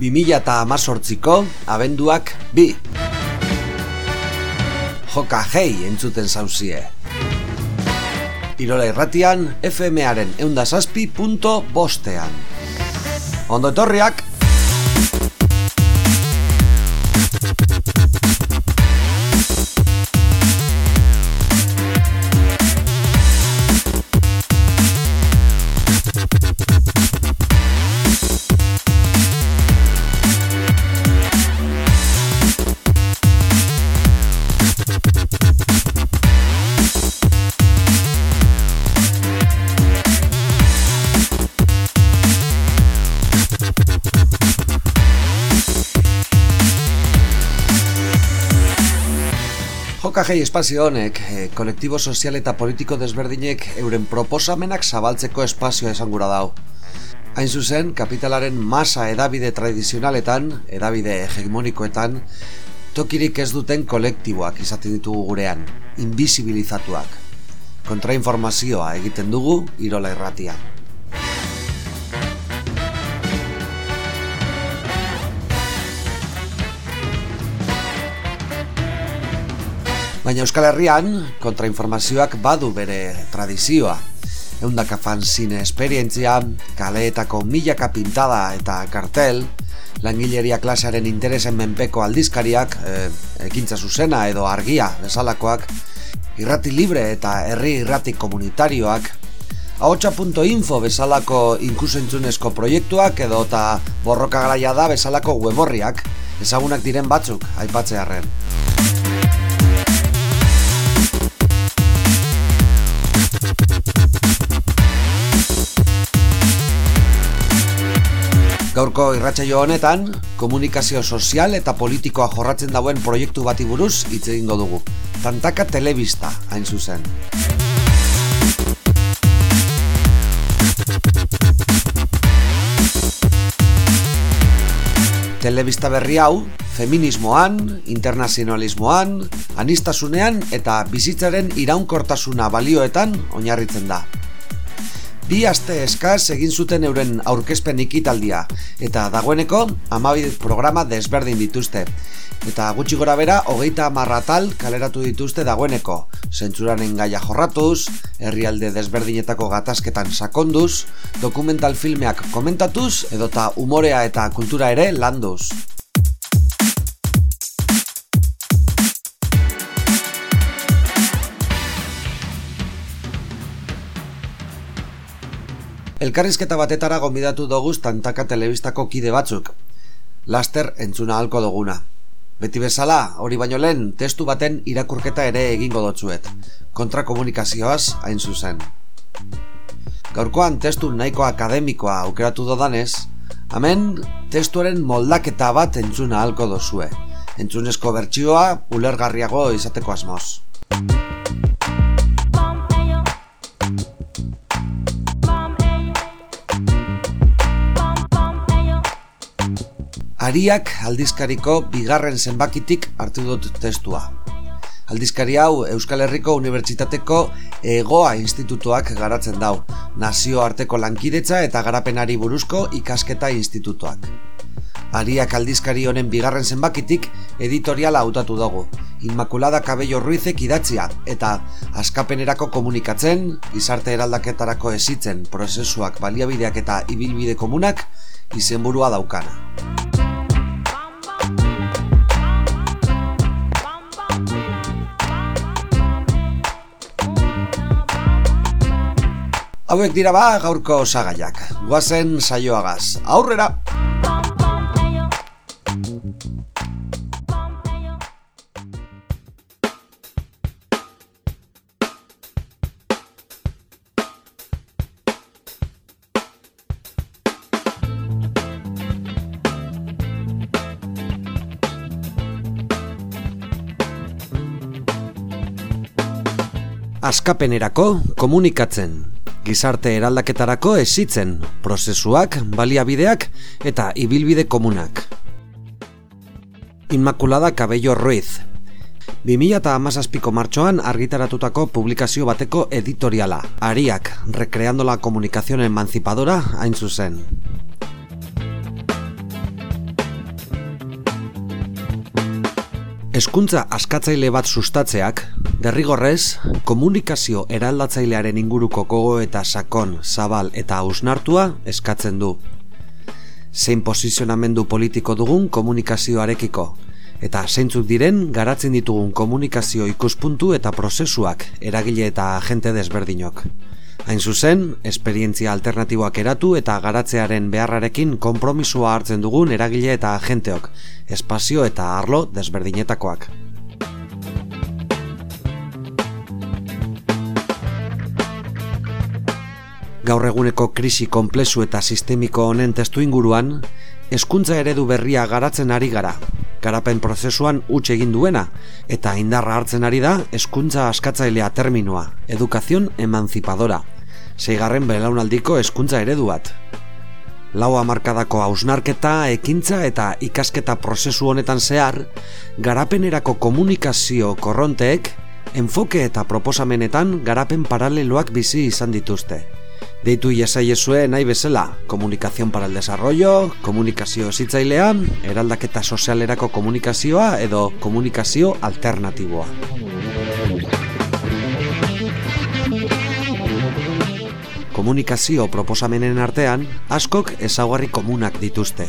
2000 eta amazortziko abenduak bi. Joka hei entzuten zauzie. Irola irratian, FMaren eundazazpi.bostean. Ondo etorriak! Jokajei espazio honek, e, kolektibo sozial eta politiko desberdinek euren proposamenak zabaltzeko espazioa esan gura dau. Hain zuzen, kapitalaren masa edabide tradizionaletan, edabide hegemonikoetan, tokirik ez duten kolektiboak izaten ditugu gurean, invisibilizatuak. Kontrainformazioa egiten dugu, irola irratia. Baina Euskal Herrian, kontrainformazioak badu bere tradizioa. Eundaka fanzine esperientzia, kaleetako milaka pintada eta kartel, langileria klasearen interesen menpeko aldizkariak, e, ekintza zuzena edo argia bezalakoak, irrati libre eta herri irrati komunitarioak, ahotsa.info bezalako inkusentzunezko proiektuak edo eta borroka garaia da bezalako weborriak, ezagunak diren batzuk, aipatzearen. Gaurko irratsaio honetan, komunikazio sozial eta politikoa jorratzen dauen proiektu bati buruz hitz egingo dugu. Tantaka telebista, hain zuzen. Telebista berri hau, feminismoan, internazionalismoan, anistasunean eta bizitzaren iraunkortasuna balioetan oinarritzen da. Bi aste eskaz egin zuten euren aurkezpen ikitaldia eta dagoeneko amabi programa desberdin dituzte. Eta gutxi gora bera, hogeita amarratal kaleratu dituzte dagoeneko. Zentzuranen gaia jorratuz, herrialde desberdinetako gatazketan sakonduz, dokumental filmeak komentatuz, edota umorea eta kultura ere landuz. Elkarrizketa batetara gonbidatu doguz tantaka telebistako kide batzuk. Laster entzuna halko duguna. Beti bezala, hori baino lehen, testu baten irakurketa ere egingo dotzuet. Kontra komunikazioaz, hain zuzen. Gaurkoan testu nahiko akademikoa aukeratu dodanez, hemen testuaren moldaketa bat entzuna halko dozue. Entzunezko bertsioa, ulergarriago izateko asmoz. Ariak aldizkariko bigarren zenbakitik hartu dut testua. Aldizkari hau Euskal Herriko Unibertsitateko Egoa Institutuak garatzen dau, nazio arteko lankidetza eta garapenari buruzko ikasketa institutuak. Ariak aldizkari honen bigarren zenbakitik editoriala hautatu dugu. Inmaculada Cabello Ruizek idatzia eta askapenerako komunikatzen, gizarte eraldaketarako esitzen, prozesuak baliabideak eta ibilbide komunak izenburua daukana. Hauek dira ba gaurko osagaiak. Guazen saioagaz. Aurrera! Askapenerako komunikatzen gizarte eraldaketarako esitzen, prozesuak, baliabideak eta ibilbide komunak. Inmaculada Cabello Ruiz 2000 eta amazazpiko martxoan argitaratutako publikazio bateko editoriala, Ariak, rekreando la komunikazion emancipadora hain zuzen. Hezkuntza askatzaile bat sustatzeak, derrigorrez, komunikazio eraldatzailearen inguruko gogo eta sakon, zabal eta ausnartua eskatzen du. Zein posizionamendu politiko dugun komunikazioarekiko, eta zeintzuk diren garatzen ditugun komunikazio ikuspuntu eta prozesuak eragile eta agente desberdinok. Hain zuzen, esperientzia alternatiboak eratu eta garatzearen beharrarekin konpromisua hartzen dugun eragile eta agenteok, espazio eta arlo desberdinetakoak. Gaur eguneko krisi konplezu eta sistemiko honen testu inguruan, hezkuntza eredu berria garatzen ari gara, garapen prozesuan huts egin duena eta indarra hartzen ari da hezkuntza askatzailea terminoa, edukazion emancipadora. Seigarren belaunaldiko hezkuntza eredu bat. Lau hamarkadako hausnarketa, ekintza eta ikasketa prozesu honetan zehar, garapenerako komunikazio korronteek, enfoke eta proposamenetan garapen paraleloak bizi izan dituzte. Deitu iesaiezue nahi bezala, komunikazion para el desarrollo, komunikazio zitzailea, eraldaketa sozialerako komunikazioa edo komunikazio alternatiboa. Komunikazio proposamenen artean, askok ezaugarri komunak dituzte,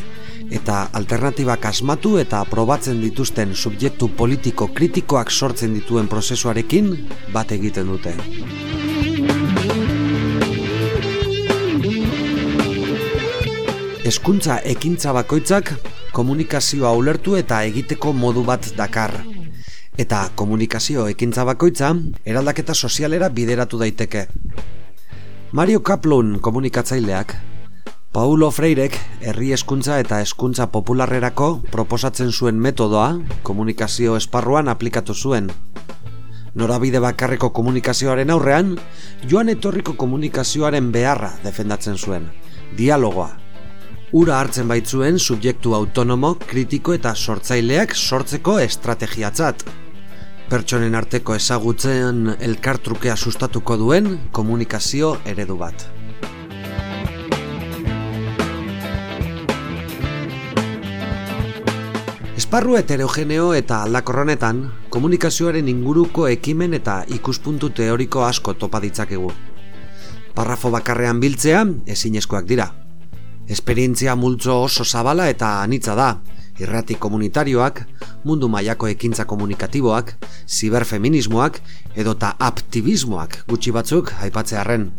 eta alternatibak asmatu eta probatzen dituzten subjektu politiko kritikoak sortzen dituen prozesuarekin bat egiten dute. Hezkuntza ekintza bakoitzak komunikazioa ulertu eta egiteko modu bat dakar. Eta komunikazio ekintza bakoitza eraldaketa sozialera bideratu daiteke. Mario Kaplun komunikatzaileak Paulo Freirek herri hezkuntza eta hezkuntza popularrerako proposatzen zuen metodoa komunikazio esparruan aplikatu zuen. Norabide bakarreko komunikazioaren aurrean, joan etorriko komunikazioaren beharra defendatzen zuen. Dialogoa, ura hartzen baitzuen subjektu autonomo, kritiko eta sortzaileak sortzeko estrategiatzat. Pertsonen arteko ezagutzen elkartrukea sustatuko duen komunikazio eredu bat. Esparru heterogeneo eta aldakorronetan, komunikazioaren inguruko ekimen eta ikuspuntu teoriko asko topa ditzakegu. Parrafo bakarrean biltzea ezinezkoak dira, Esperientzia multzo oso zabala eta anitza da. Irrati komunitarioak, mundu mailako ekintza komunikatiboak, ziberfeminismoak edota aktivismoak gutxi batzuk aipatzearren.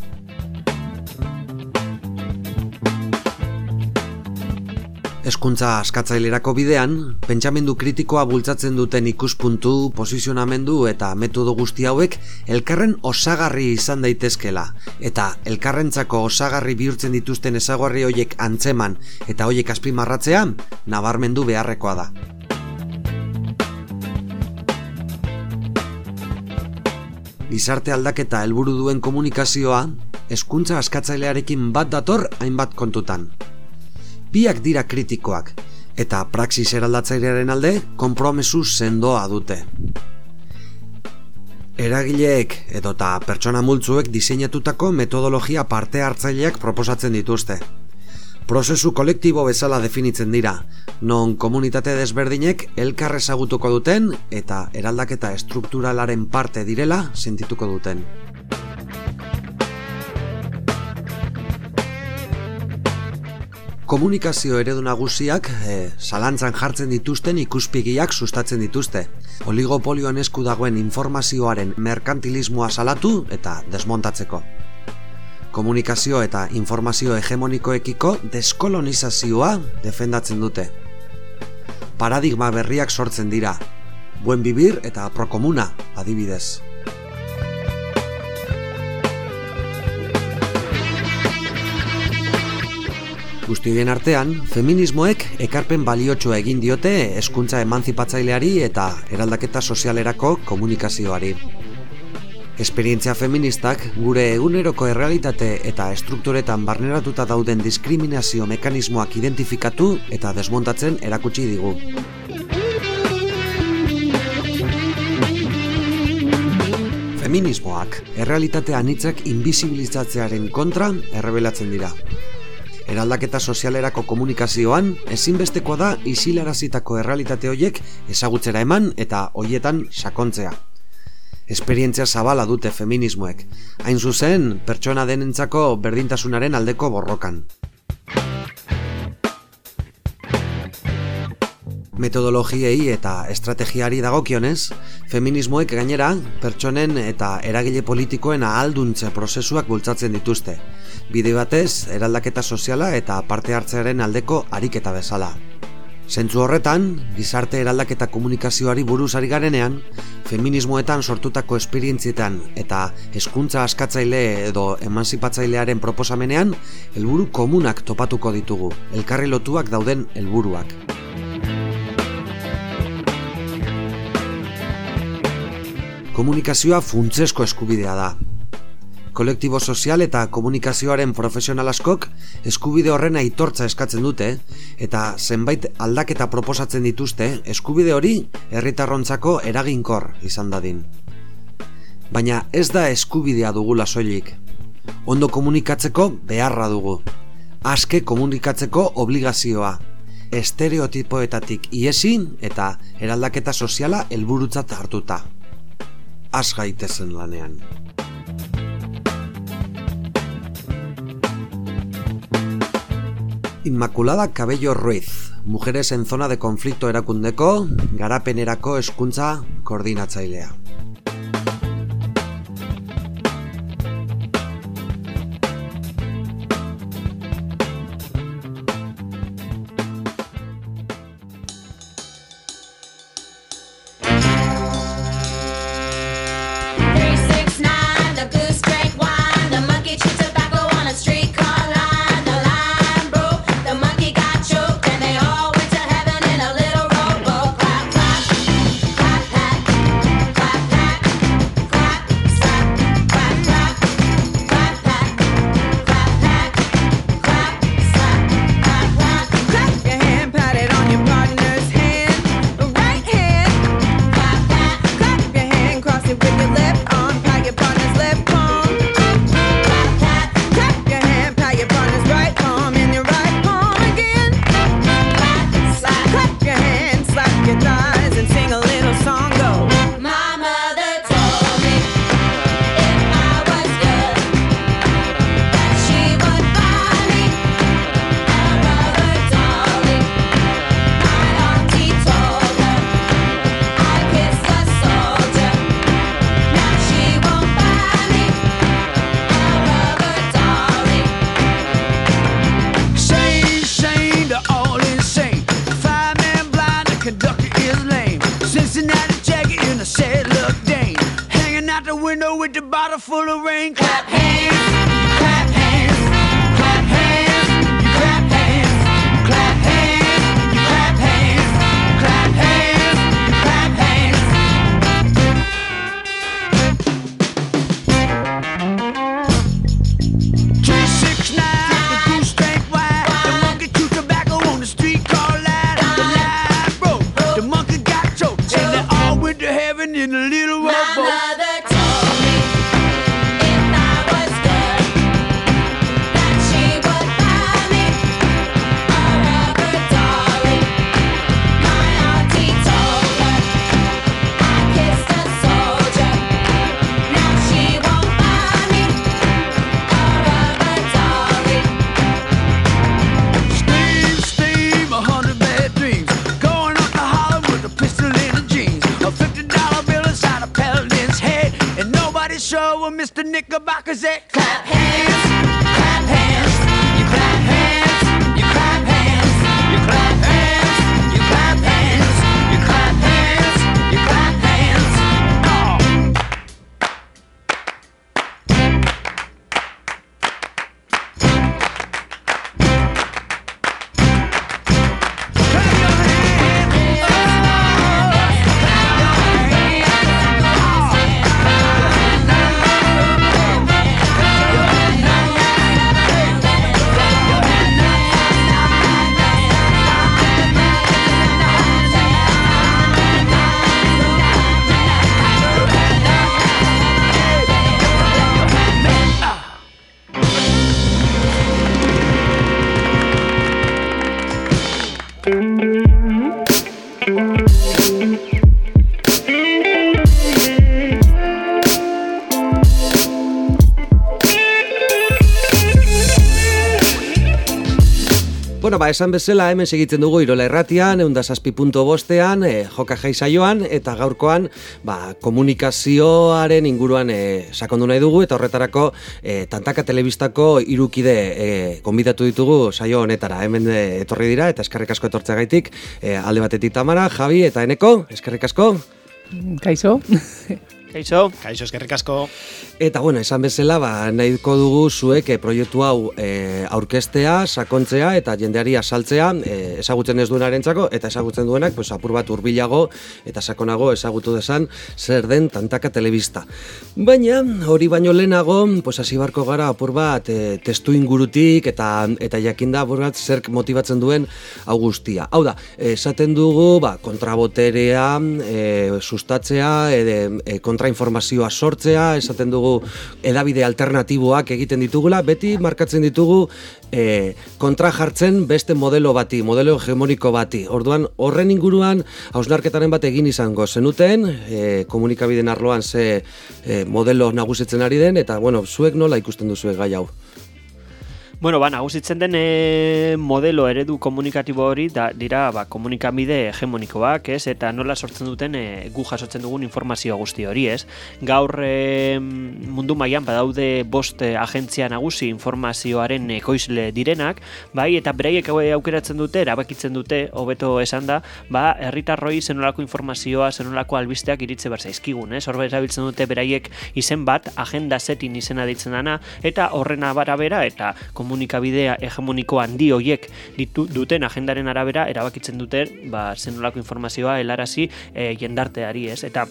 Eskuntza askatzailerako bidean, pentsamendu kritikoa bultzatzen duten ikuspuntu, posizionamendu eta metodo guzti hauek elkarren osagarri izan daitezkela eta elkarrentzako osagarri bihurtzen dituzten ezaguarri hoiek antzeman eta hoiek azpimarratzea nabarmendu beharrekoa da. Gizarte aldaketa helburu duen komunikazioa, eskuntza askatzailearekin bat dator hainbat kontutan biak dira kritikoak, eta praxis eraldatzailearen alde konpromesu sendoa dute. Eragileek edota pertsona multzuek diseinatutako metodologia parte hartzaileak proposatzen dituzte. Prozesu kolektibo bezala definitzen dira, non komunitate desberdinek elkar ezagutuko duten eta eraldaketa estrukturalaren parte direla sentituko duten. Komunikazio eredu nagusiak e, zalantzan jartzen dituzten ikuspigiak sustatzen dituzte. Oligopolioan esku dagoen informazioaren merkantilismoa salatu eta desmontatzeko. Komunikazio eta informazio hegemonikoekiko deskolonizazioa defendatzen dute. Paradigma berriak sortzen dira. Buen bibir eta prokomuna adibidez. Guztien artean, feminismoek ekarpen baliotsua egin diote hezkuntza emanzipatzaileari eta eraldaketa sozialerako komunikazioari. Esperientzia feministak gure eguneroko errealitate eta estrukturetan barneratuta dauden diskriminazio mekanismoak identifikatu eta desmontatzen erakutsi digu. Feminismoak errealitate anitzak invisibilizatzearen kontra errebelatzen dira Eraldaketa sozialerako komunikazioan, ezinbestekoa da isilarazitako errealitate horiek ezagutzera eman eta hoietan sakontzea. Esperientzia zabala dute feminismoek, hain zuzen pertsona denentzako berdintasunaren aldeko borrokan. Metodologiei eta estrategiari dagokionez, feminismoek gainera pertsonen eta eragile politikoen ahalduntze prozesuak bultzatzen dituzte. Bide batez, eraldaketa soziala eta parte hartzearen aldeko ariketa bezala. Zentzu horretan, gizarte eraldaketa komunikazioari buruz ari garenean, feminismoetan sortutako esperientzietan eta hezkuntza askatzaile edo emanzipatzailearen proposamenean, helburu komunak topatuko ditugu, elkarri lotuak dauden helburuak. Komunikazioa funtzesko eskubidea da. Kolektibo sozial eta komunikazioaren profesional askok eskubide horren aitortza eskatzen dute eta zenbait aldaketa proposatzen dituzte eskubide hori herritarrontzako eraginkor izan dadin. Baina ez da eskubidea dugula soilik. Ondo komunikatzeko beharra dugu. Aske komunikatzeko obligazioa. Estereotipoetatik iesin eta eraldaketa soziala helburutzat hartuta az gaitezen lanean. Inmaculada Cabello Ruiz, Mujeres en Zona de Conflicto erakundeko, garapenerako eskuntza koordinatzailea. with the bottle full of rain. Clap hands. Ba, esan bezala hemen segitzen dugu Irola Erratian, eunda punto bostean, e, joka jaisaioan, eta gaurkoan, ba, komunikazioaren inguruan e, sakondu nahi dugu, eta horretarako e, tantaka telebistako irukide e, konbidatu ditugu saio honetara. Hemen e, etorri dira, eta eskerrik asko etortzea gaitik, e, alde batetik Tamara, Javi, eta Eneko, eskerrik asko. Kaixo. Kaixo. Kaixo, eskerrik asko. Eta bueno, esan bezala, ba, nahiko dugu zuek e, proiektu hau e, aurkestea, sakontzea eta jendeari asaltzea, e, ezagutzen ez duenarentzako eta ezagutzen duenak, pues, apur bat hurbilago eta sakonago ezagutu desan zer den tantaka telebista. Baina, hori baino lehenago, pues, hasi barko gara apur bat e, testu ingurutik eta eta jakinda apur bat zer motibatzen duen augustia. Hau da, esaten dugu, ba, kontraboterea, e, sustatzea, e, kontra kontrainformazioa sortzea, esaten dugu edabide alternatiboak egiten ditugula, beti markatzen ditugu e, kontra jartzen beste modelo bati, modelo hegemoniko bati. Orduan, horren inguruan, hausnarketaren bat egin izango zenuten, e, komunikabiden arloan ze e, modelo nagusitzen ari den, eta, bueno, zuek nola ikusten duzuek gai hau? Bueno, ba, nagusitzen den e, modelo eredu komunikatibo hori da, dira ba, komunikabide hegemonikoak, ez? Eta nola sortzen duten e, gu jasotzen dugun informazio guzti hori, ez? Gaur e, mundu mailan badaude bost e, agentzia nagusi informazioaren ekoizle direnak, bai, eta beraiek aukeratzen dute, erabakitzen dute, hobeto esan da, ba, herritarroi zenolako informazioa, zenolako albisteak iritze bar zaizkigun, ez? Horbe erabiltzen dute beraiek izen bat, agenda setin izena ditzen dana, eta horrena barabera, eta komunikabidea hegemoniko handi hoiek ditu duten agendaren arabera erabakitzen dute ba zenolako informazioa helarazi e, jendarteari, ez? Eta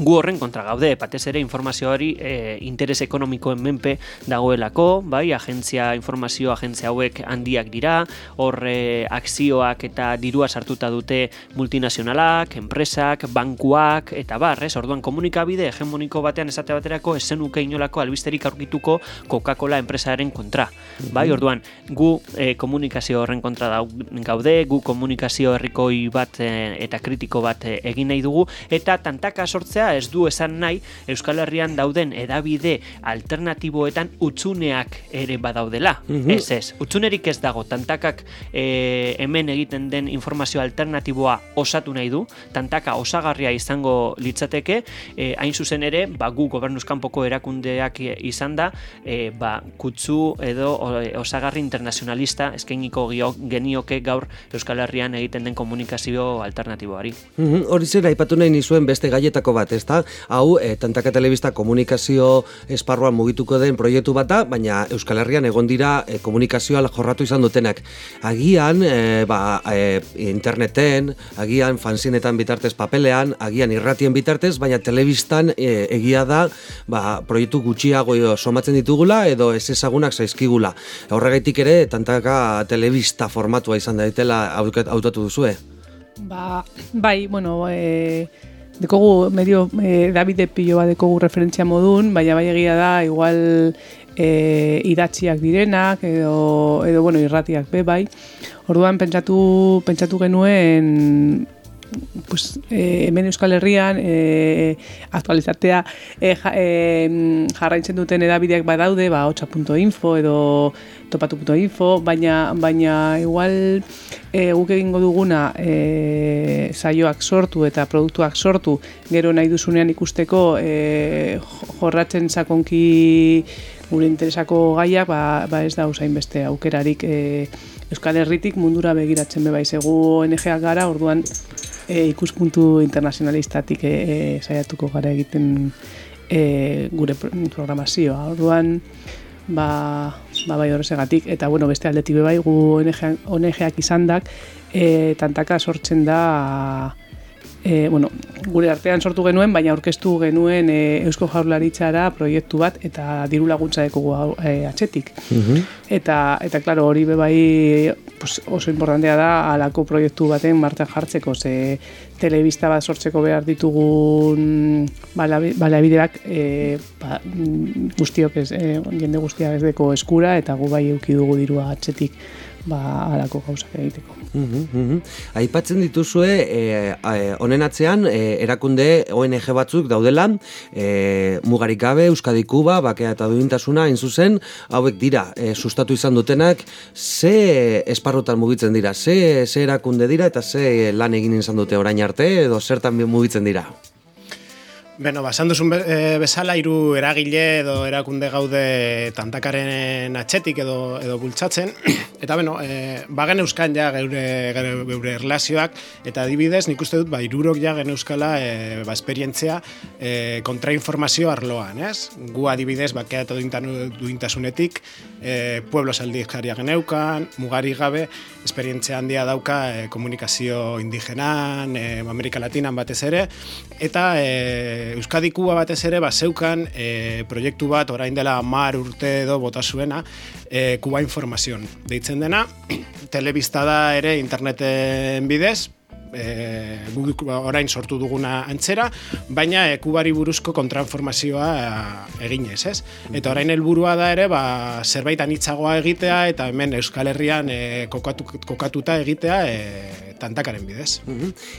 gu horren kontra gaude, batez ere informazioari e, interes ekonomikoen menpe dagoelako, bai, agentzia, informazio agentzia hauek handiak dira, horre akzioak eta dirua sartuta dute multinazionalak, enpresak, bankuak, eta bar, ez, orduan komunikabide hegemoniko batean esate baterako esenuke inolako albisterik aurkituko Coca-Cola enpresaren kontra, bai, mhm. orduan, gu e, komunikazio horren kontra gaude, gu komunikazio herrikoi bat e, eta kritiko bat egin nahi dugu, eta tantaka sortzea ez du esan nahi Euskal Herrian dauden edabide alternatiboetan utzuneak ere badaudela. Mm Ez ez, utzunerik ez dago, tantakak e, hemen egiten den informazio alternatiboa osatu nahi du, tantaka osagarria izango litzateke, e, hain zuzen ere, ba, gu gobernuzkanpoko erakundeak izan da, e, ba, kutzu edo osagarri internazionalista eskainiko genioke gaur Euskal Herrian egiten den komunikazio alternatiboari. Mm Hori zera, ipatu nahi nizuen beste gaietako bat, ezta? Hau, e, tantaka telebista komunikazio esparruan mugituko den proiektu bat da, baina Euskal Herrian egon dira e, komunikazioa jorratu izan dutenak. Agian, e, ba, e, interneten, agian fanzinetan bitartez papelean, agian irratien bitartez, baina telebistan e, egia da, ba, proiektu gutxiago somatzen ditugula edo ez ezagunak zaizkigula. Horregaitik ere, tantaka telebista formatua izan daitela hautatu duzue. Ba, bai, bueno, e, dekogu medio e, Davide Pillo bat dekogu referentzia modun, baina bai egia da igual e, idatziak direnak edo, edo bueno, irratiak be bai. Orduan pentsatu, pentsatu genuen pues, e, hemen Euskal Herrian e, aktualizatea e, ja, e, jarraitzen duten edabideak badaude, ba, 8.info edo topatu.info, baina, baina igual e, guk egingo duguna e, saioak sortu eta produktuak sortu gero nahi duzunean ikusteko e, jorratzen sakonki gure interesako gaiak ba, ba ez da usain beste aukerarik e, Euskal Herritik mundura begiratzen beba izegu ONG-ak gara, orduan e, ikuspuntu internazionalistatik e, e, saiatuko gara egiten e, gure programazioa. Orduan, ba, ba bai horrezegatik, eta bueno, beste aldetik bai gu ONG-ak izan dak, e, tantaka sortzen da e, bueno, gure artean sortu genuen, baina aurkeztu genuen e, Eusko Jaurlaritzara proiektu bat eta diru laguntza dekogu e, atxetik. Mhm. Eta, eta klaro, hori bebai pues, oso importantea da alako proiektu baten martxan jartzeko, ze, telebista bat sortzeko behar ditugun balabideak e, ba, guztiok ez, e, jende guztia ez deko eskura eta gu bai euki dugu dirua atzetik ba, alako gauzak egiteko. Mm Aipatzen dituzue, e, honen atzean, e, erakunde ONG batzuk daudela, e, mugarik gabe, Euskadi Kuba, bakea eta duintasuna, zuzen, hauek dira, e, sustatu izan dutenak, ze esparrotan mugitzen dira, ze, ze erakunde dira eta ze lan egin izan dute orain arte, edo zertan mugitzen dira? Beno, basan duzun e, bezala, hiru eragile edo erakunde gaude tantakaren atxetik edo, edo bultzatzen. Eta, beno, e, bagen euskan ja geure, geure, erlazioak, eta adibidez, nik uste dut, ba, irurok ja gen euskala e, ba, esperientzia e, kontrainformazio arloan, ez? Gu adibidez, bakea eta duintasunetik, e, pueblo saldi jaria geneukan, mugari gabe, esperientzia handia dauka e, komunikazio indigenan, e, Amerika Latinan batez ere, eta e, Euskadi Kuba batez ere ba zeukan e, proiektu bat orain dela 10 urte edo bota zuena e, Kuba Informazion deitzen dena telebista da ere interneten bidez e, orain sortu duguna antzera, baina e, kubari buruzko kontrainformazioa eginez, ez? Eta orain helburua da ere, ba, zerbait anitzagoa egitea, eta hemen Euskal Herrian e, kokatu, kokatuta egitea e, tantakaren bidez.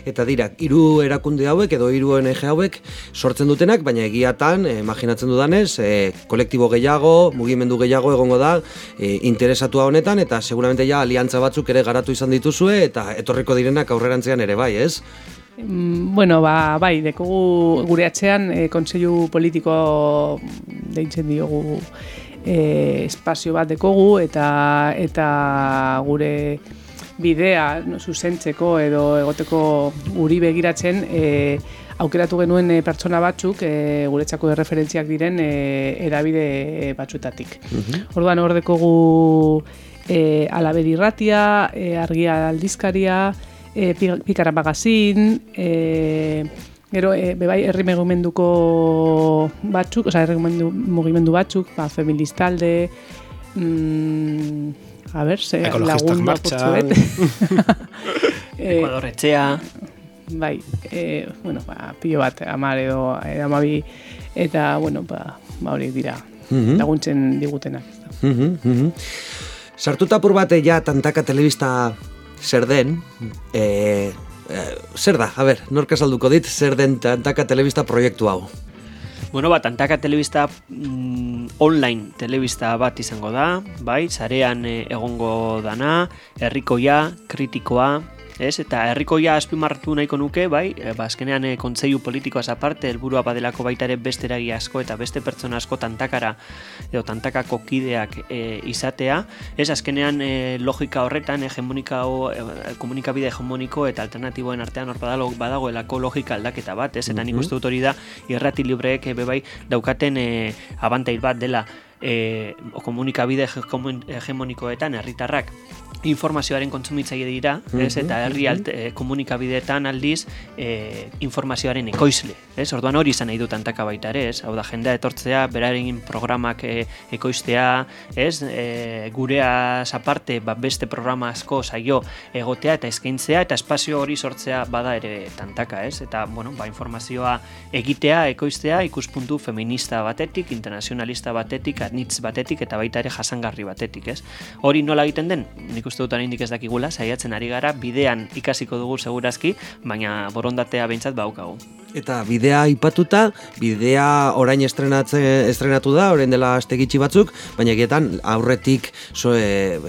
Eta dira, hiru erakunde hauek edo hiru ONG hauek sortzen dutenak, baina egiatan, e, imaginatzen dudanez, e, kolektibo gehiago, mugimendu gehiago egongo da, e, interesatua honetan, eta seguramente ja aliantza batzuk ere garatu izan dituzue, eta etorriko direnak aurrerantzean ere bai, ez? Mm, bueno, ba, bai, dekogu gure atzean e, kontseilu politiko deitzen diogu e, espazio bat dekogu eta eta gure bidea no, zuzentzeko edo egoteko guri begiratzen e, aukeratu genuen pertsona batzuk e, guretzako referentziak diren e, edabide batzuetatik. Mm Orduan hor dekogu e, alabedi e, argia aldizkaria, e, pikara magazin, e, gero, e, bebai, herri mugimenduko batzuk, oza, herri mugimendu batzuk, ba, feministalde, mm, a ber, ze, lagun bat potzuet. Ekuador etxea. Bai, e, bueno, ba, pilo bat, amar edo, edo amabi, eta, bueno, ba, ba hori dira, mhm. laguntzen digutenak. Mm Sartuta pur bate ja tantaka telebista zer den, e, e, zer da, a ber, norka salduko dit, zer den tantaka telebista proiektu hau? Bueno, ba, tantaka telebista mm, online telebista bat izango da, bai, zarean e, egongo dana, herrikoia, kritikoa, ez? Eta herrikoia azpimarratu nahiko nuke, bai, e, ba, azkenean e, kontseilu politikoaz aparte, helburua badelako baita ere beste eragi asko eta beste pertsona asko tantakara edo tantakako kideak e, izatea, ez azkenean e, logika horretan hegemonika e, komunikabide hegemoniko eta alternatiboen artean hor badago, badagoelako logika aldaketa bat, ez? Eta nik uste dut hori da irrati libreek e, bebai daukaten e, abantail bat dela e, komunikabide hegemonikoetan herritarrak informazioaren kontsumitzaile dira, ez? Eta herri alt, e, komunikabideetan aldiz e, informazioaren ekoizle, ez? Orduan hori izan nahi du tantaka baita ere, ez? Hau da jendea etortzea, beraren programak e, ekoiztea, ez? E, gurea aparte, ba, beste programa asko saio egotea eta eskaintzea eta espazio hori sortzea bada ere tantaka, ez? Eta, bueno, ba, informazioa egitea, ekoiztea, ikuspuntu feminista batetik, internazionalista batetik, anitz batetik eta baita ere jasangarri batetik, ez? Hori nola egiten den? Nik uste dut indik ez dakigula, saiatzen ari gara, bidean ikasiko dugu segurazki, baina borondatea behintzat baukagu. Eta bidea ipatuta, bidea orain estrenatze, estrenatu da, orain dela astegitxi batzuk, baina egietan aurretik so, e,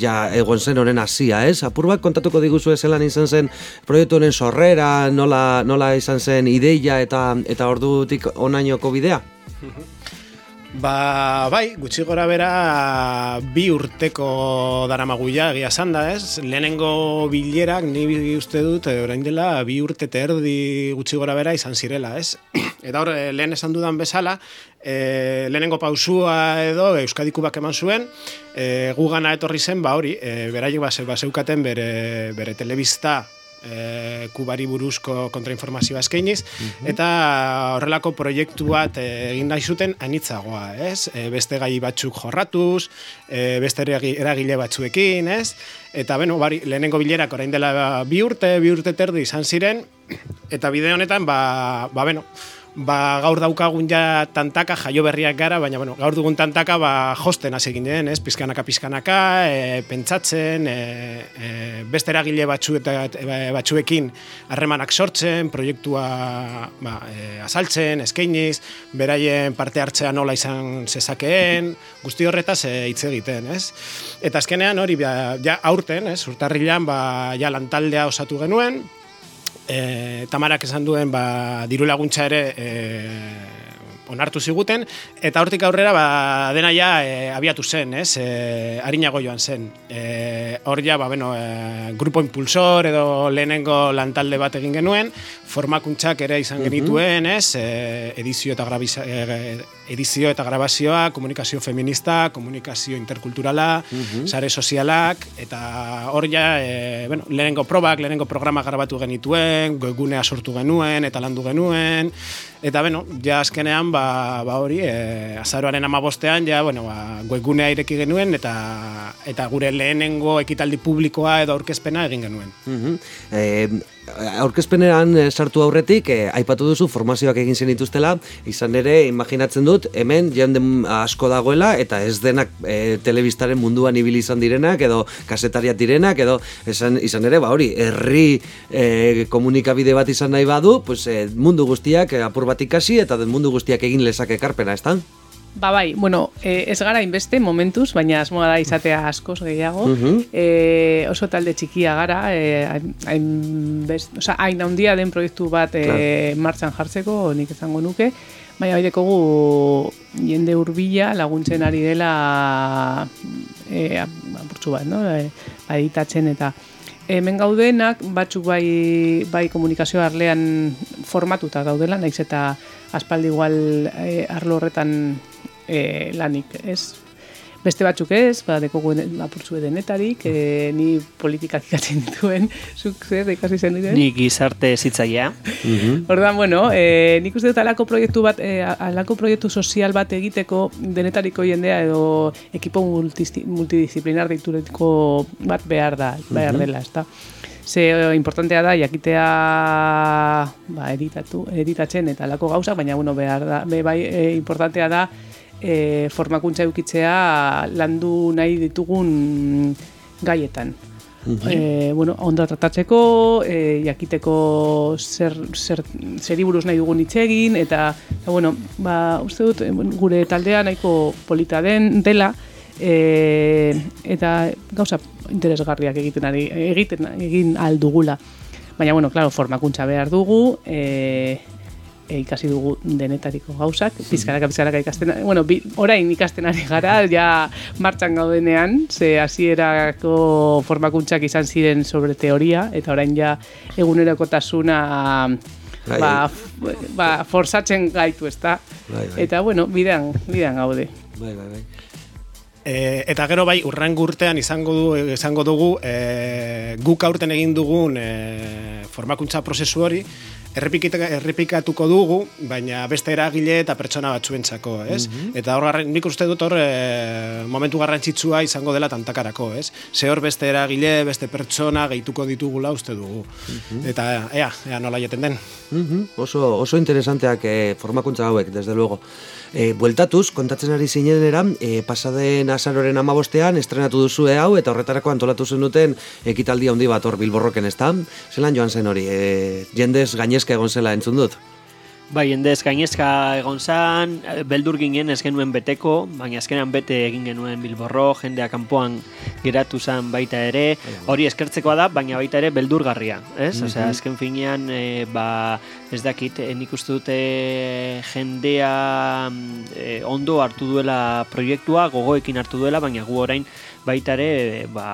ja egon zen honen hasia, ez? Apur bat kontatuko diguzu zelan izan zen proiektu honen sorrera, nola, nola izan zen ideia eta eta ordutik onainoko bidea? Ba, bai, gutxi gora bera bi urteko daramaguia egia da, ez? Lehenengo bilerak ni uste dut eh, orain dela bi urte erdi gutxi gora bera izan zirela, ez? Eta hor, eh, lehen esan dudan bezala, e, lehenengo pausua edo Euskadiku bak eman zuen, e, gugana etorri zen, ba hori, e, beraiek baseukaten bere, bere telebista e, kubari buruzko kontrainformazioa eskainiz, eta horrelako proiektu bat e, egin nahi zuten anitzagoa, ez? E, beste gai batzuk jorratuz, e, beste eragi- eragile batzuekin, ez? Eta, beno, bari, lehenengo bilerak orain dela bi urte, bi urte terdi izan ziren, eta bide honetan, ba, ba beno, ba, gaur daukagun ja tantaka jaio berriak gara, baina bueno, gaur dugun tantaka ba, josten hasi ginen, ez? Pizkanaka pizkanaka, e, pentsatzen, e, e, beste eragile batzu eta e, batzuekin harremanak sortzen, proiektua ba, e, azaltzen, eskainiz, beraien parte hartzea nola izan zezakeen, guzti horretaz e, hitz egiten, ez? Eta azkenean hori ba, ja aurten, ez? Urtarrilan ba ja lantaldea osatu genuen, e, Tamarak esan duen ba, diru laguntza ere e, onartu ziguten, eta hortik aurrera ba, dena ja e, abiatu zen, ez? E, harinago joan zen. E, hor ja, ba, bueno, e, grupo impulsor edo lehenengo lantalde bat egin genuen, formakuntzak ere izan genituen, ez? E, edizio eta grabisa, e, edizio eta grabazioa, komunikazio feminista, komunikazio interkulturala, sare sozialak, eta hor ja, e, bueno, lehenengo probak, lehenengo programa grabatu genituen, webgunea sortu genuen, eta landu genuen, eta bueno, ja azkenean, ba, ba hori, e, azaroaren amabostean, ja, bueno, ba, webgunea ireki genuen, eta, eta gure lehenengo ekitaldi publikoa edo aurkezpena egin genuen. Mhm. Eh, aurkezpenean eh, sartu aurretik, eh, aipatu duzu formazioak egin zenituztela, izan ere, imaginatzen dut, hemen jende asko dagoela, eta ez denak eh, telebistaren munduan ibili izan direnak, edo kasetariat direnak, edo esan, izan ere, ba hori, herri eh, komunikabide bat izan nahi badu, pues, eh, mundu guztiak eh, apur bat ikasi, eta mundu guztiak egin lezake ekarpena, ez da? Ba bai, bueno, eh, ez gara inbeste momentuz, baina asmoa da izatea askoz gehiago. eh, oso talde txikia gara, eh, hain- best, oza, hain handia den proiektu bat eh, martxan jartzeko, nik izango nuke, baina bai dekogu jende hurbila laguntzen ari dela eh, apurtxu bat, no? Eh, eta hemen gaudenak batzuk bai, bai komunikazio arlean formatuta daudela, naiz eta aspaldi igual eh, arlo horretan eh, lanik, ez? Beste batzuk ez, ba, dekogu apurtzu denetarik, eh, ni politikak ikatzen dituen, zuk zer ikasi zen duten? Ni gizarte zitzailea. Ordan, bueno, eh, nik uste dut alako proiektu bat, eh, alako proiektu sozial bat egiteko denetariko jendea edo ekipo multidisciplinar deitureko bat behar da, behar dela, ezta. Ze importantea da jakitea ba, editatu, editatzen eta alako gauzak, baina bueno, behar da, be, bai, eh, importantea da eh, formakuntza eukitzea landu nahi ditugun gaietan. Eh, bueno, ondo tratatzeko, eh, jakiteko zer, zer, zeri buruz nahi dugun hitz egin, eta, eta bueno, ba, uste dut, bueno, gure taldea nahiko polita den dela, eh, eta gauza interesgarriak egiten ari, egiten egin aldugula. Baina, bueno, claro, formakuntza behar dugu, eh, e, ikasi dugu denetariko gauzak, pizkaraka pizkaraka ikasten, bueno, bi, orain ikasten ari gara, ja martxan gaudenean, ze hasierako formakuntzak izan ziren sobre teoria, eta orain ja egunerokotasuna Bai. ba, f- ba, forzatzen gaitu, ezta? Bai, bai. Eta, bueno, bidean, bidean gaude. Bai, bai, bai. E, eta gero bai, urrengo urtean izango, du, izango dugu e, guk aurten egin dugun e, formakuntza prozesu hori errepikatuko dugu, baina beste eragile eta pertsona batzuentzako, ez? Eta hor nik uste dut hor e, momentu garrantzitsua izango dela tantakarako, ez? Ze hor beste eragile, beste pertsona gehituko ditugula uste dugu. Eta ea, ea nola jaten den. Mhm, Oso, oso interesanteak eh, formakuntza hauek, desde luego. E, bueltatuz, kontatzen ari zinenera, e, pasaden azaroren amabostean estrenatu duzue hau, eta horretarako antolatu zen duten ekitaldi handi bat hor bilborroken, ez? Zelan joan zen hori, e, jendez gainezka egon zela entzun dut? Bai, jendez gainezka egon zan, eh, beldur ginen ez genuen beteko, baina azkenan bete egin genuen bilborro, jendea kanpoan geratu zan baita ere, hori eskertzekoa da, baina baita ere beldurgarria, ez? Osea, azken finean, e, ba, ez dakit, e, nik uste dute jendea mm, e, ondo hartu duela proiektua, gogoekin hartu duela, baina gu orain baita ere ba,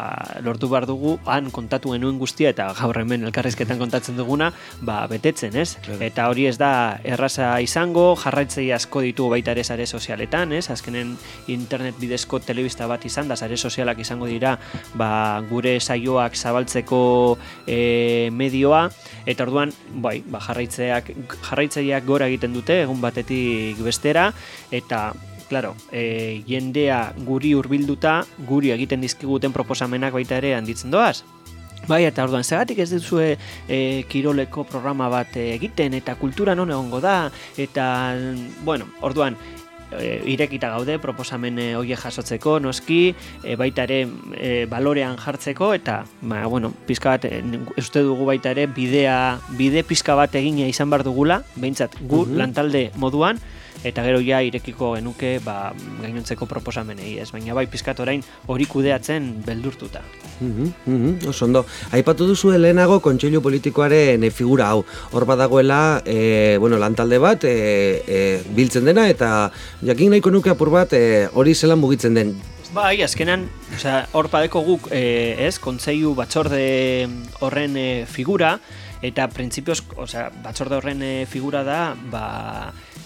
lortu behar dugu han kontatu genuen guztia eta gaur hemen elkarrizketan kontatzen duguna ba, betetzen, ez? Eta hori ez da erraza izango, jarraitzei asko ditugu baita ere sare sozialetan, ez? Azkenen internet bidezko telebista bat izan da sare sozialak izango dira, ba, gure saioak zabaltzeko e, medioa eta orduan, bai, ba, jarraitzeak jarraitzaileak gora egiten dute egun batetik bestera eta Claro, e, jendea guri hurbilduta, guri egiten dizkiguten proposamenak baita ere handitzen doaz. Bai, eta orduan, zagatik ez duzue e, kiroleko programa bat egiten, eta kultura non egongo da, eta, bueno, orduan, e, irekita gaude, proposamen e, hoie jasotzeko, noski, e, baita ere e, balorean jartzeko, eta, ba, bueno, pizka bat, e, uste dugu baita ere, bidea, bide pizka bat egina izan bar dugula, behintzat, gu, Mhm. lantalde moduan, eta gero ja irekiko genuke ba, gainontzeko proposamenei, ez? Baina bai pizkat orain hori kudeatzen beldurtuta. Mhm, mhm, oso ondo. Aipatu duzu lehenago kontseilu politikoaren e, figura hau. Hor badagoela, e, bueno, lantalde bat e, e, biltzen dena eta jakin nahiko nuke apur bat e, hori zelan mugitzen den. Bai, azkenan, osea, hor padeko guk, e, ez, kontseilu batzorde horren e, figura, eta printzipioz, osea, batzorde horren e, figura da, ba,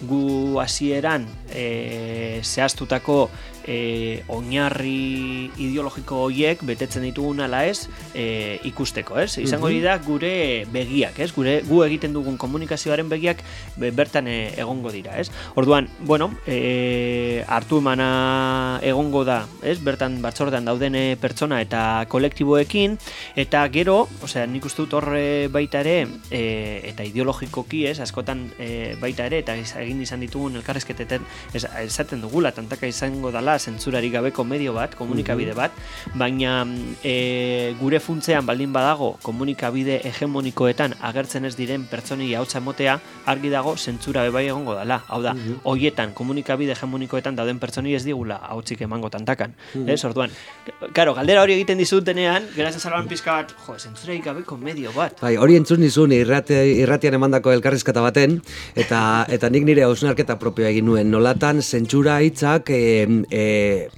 gu hasieran e, zehaztutako e, oinarri ideologiko horiek betetzen ditugun ala ez e, ikusteko, ez? Izango hori da gure begiak, ez? Gure gu egiten dugun komunikazioaren begiak be- bertan e, egongo dira, ez? Orduan, bueno, e, hartu emana egongo da, ez? Bertan batzordean dauden e, pertsona eta kolektiboekin eta gero, osea, nik uste dut horre baita ere e, eta ideologikoki, ez? Askotan e, baita ere eta egin izan ditugun elkarrezketeten ez- esaten dugula tantaka izango dala zentzurari gabeko medio bat, komunikabide bat, baina mm, e, gure funtzean baldin badago komunikabide hegemonikoetan agertzen ez diren pertsonei hautsa emotea argi dago zentzura bebai egongo dala. Hau da, hoietan komunikabide hegemonikoetan dauden pertsonei ez digula hautzik emango tantakan. Ez, orduan, karo, galdera hori egiten dizutenean, geratzen salban pizka bat, jo, zentzurari gabeko medio bat. Bai, hori entzun nizun irrate, irratian emandako elkarrizketa baten, eta eta nik nire hausnarketa propioa egin nuen. Nolatan zentsura hitzak e, e,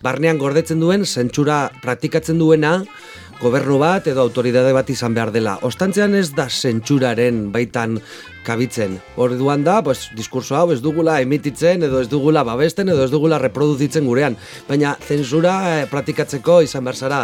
barnean gordetzen duen, zentsura praktikatzen duena, gobernu bat edo autoridade bat izan behar dela. Ostantzean ez da zentsuraren baitan kabitzen. Orduan da, pues, diskurso hau ez dugula emititzen edo ez dugula babesten edo ez dugula reproduzitzen gurean. Baina zensura eh, praktikatzeko izan behar zara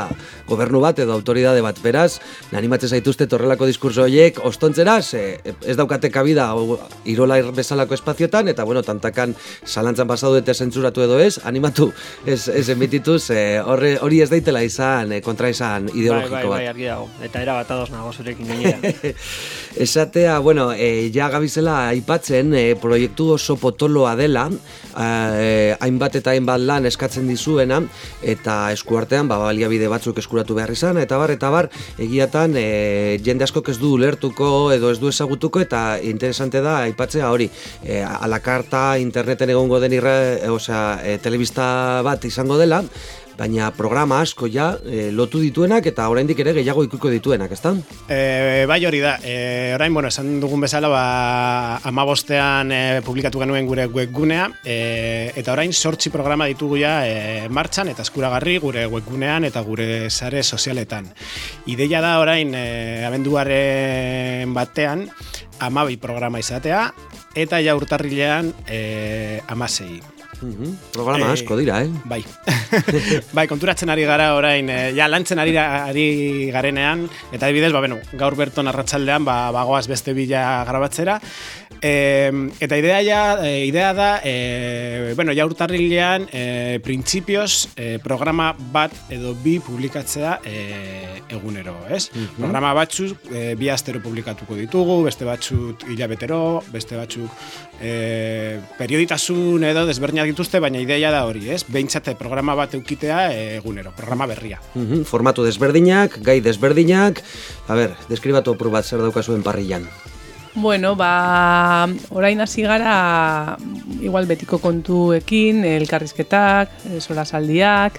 gobernu bat edo autoridade bat. Beraz, animatzen zaituzte torrelako diskurso horiek ostontzeraz, eh, ez daukate kabida hau, irola bezalako espaziotan, eta bueno, tantakan zalantzan pasadu dute zentzuratu edo ez, animatu ez, ez emitituz, eh, horre, hori ez daitela izan, eh, kontra izan Bai, ideologiko bai, bai, bat. argi dago. Eta era bat ados nago zurekin gainera. Esatea, bueno, e, ja gabizela aipatzen e, proiektu oso potoloa dela, e, hainbat eta hainbat lan eskatzen dizuena, eta eskuartean, ba, baliabide batzuk eskuratu behar izan, eta bar, eta bar, egiatan, e, jende askok ez du ulertuko edo ez du ezagutuko, eta interesante da aipatzea hori, e, alakarta interneten egongo den irra, e, osea, e, telebista bat izango dela, baina programa asko ja e, lotu dituenak eta oraindik ere gehiago ikuiko dituenak, ezta? E, bai hori da, e, orain, bueno, esan dugun bezala, ba, amabostean e, publikatu genuen gure webgunea, e, eta orain sortzi programa ditugu ja e, martxan eta eskuragarri gure webgunean eta gure sare sozialetan. Ideia da orain, e, abenduaren batean, amabi programa izatea, eta ja urtarrilean e, amasei. Mhm, Programa Eh, asko dira, eh? Bai. bai, konturatzen ari gara orain, e, ja lantzen ari, ari garenean, eta adibidez, ba, bueno, gaur berton arratsaldean ba, bagoaz beste bila grabatzera. E, eta idea, ja, e, idea da, e, bueno, ja urtarrilean, e, printzipioz, e, programa bat edo bi publikatzea e, egunero, ez? Programa batzuk e, bi astero publikatuko ditugu, beste batzuk hilabetero, beste batzuk e, perioditasun edo desberdinak dituzte, baina ideia da hori, ez? Behintzate programa bat eukitea e, egunero, programa berria. Mhm, Formatu desberdinak, gai desberdinak. A ber, deskribatu apur bat zer daukazuen parrillan. Bueno, ba, orain hasi gara igual betiko kontuekin, elkarrizketak, eh, solasaldiak,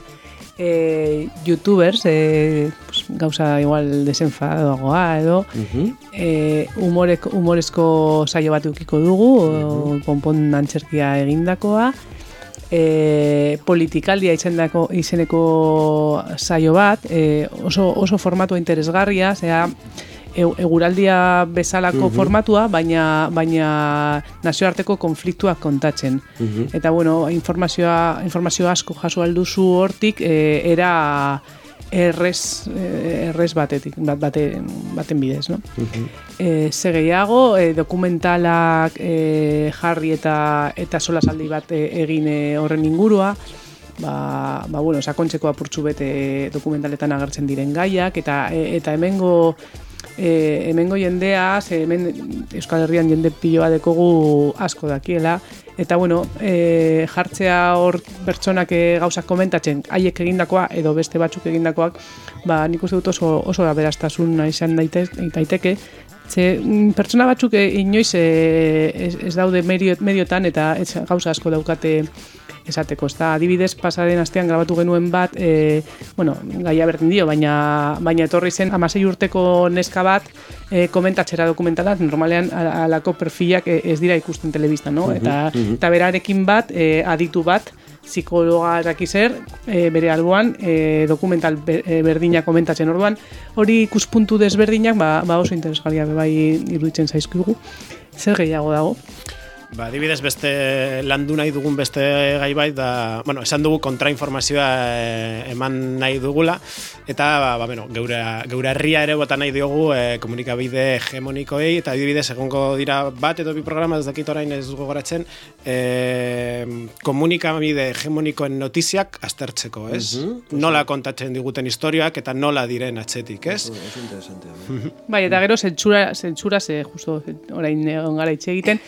e, youtubers, e, pues, gauza igual desenfadoagoa edo, Mhm. e, humorek, humorezko saio bat eukiko dugu, o, konpon antzerkia egindakoa, e, politikaldia izendako, izeneko saio bat, e, oso, oso formatua interesgarria, zera, e- eguraldia bezalako formatua, baina baina nazioarteko konfliktuak kontatzen. Eta bueno, informazioa informazio asko jaso alduzu hortik e, era errez, eh, errez batetik, bat, bate, baten bidez, no? e, ze gehiago, e, dokumentalak e, jarri eta eta solasaldi bat e, egin e, horren ingurua, ba, ba bueno, sakontzeko apurtxu bete dokumentaletan agertzen diren gaiak, eta e, eta hemengo e, hemengo jendea, ze hemen Euskal Herrian jende piloa dekogu asko dakiela, eta bueno, e, jartzea hor pertsonak e, gauzak komentatzen, haiek egindakoa edo beste batzuk egindakoak, ba nik uste dut oso, oso aberastasuna izan daite, daiteke, Ze mm, pertsona batzuk e, inoiz e, ez, ez daude medio, mediotan eta ez, gauza asko daukate esateko. Ezta adibidez pasaren astean grabatu genuen bat, e, bueno, gaia berdin dio, baina baina etorri zen 16 urteko neska bat e, komentatzera dokumentalat, normalean alako perfilak e, ez dira ikusten telebista, no? Eta eta berarekin bat e, aditu bat psikologa eraki zer, e, bere alboan e, dokumental e, berdina komentatzen orduan, hori ikuspuntu desberdinak ba, ba oso interesgarria bai iruditzen zaizkigu. Zer gehiago dago? Ba, adibidez beste landu nahi dugun beste gai bai da, bueno, esan dugu kontrainformazioa eh, eman nahi dugula eta ba, ba bueno, geure geure herria ere bota nahi diogu eh, komunikabide hegemonikoei eta adibidez egongo dira bat edo bi programa ez dakit orain ez gogoratzen eh, komunikabide hegemonikoen notiziak aztertzeko, ez? Nola kontatzen diguten historiak eta nola diren atzetik, ez? Oso interesantea. Bai, eta gero zentsura, zentsura ze justo orain egon gara hitz egiten,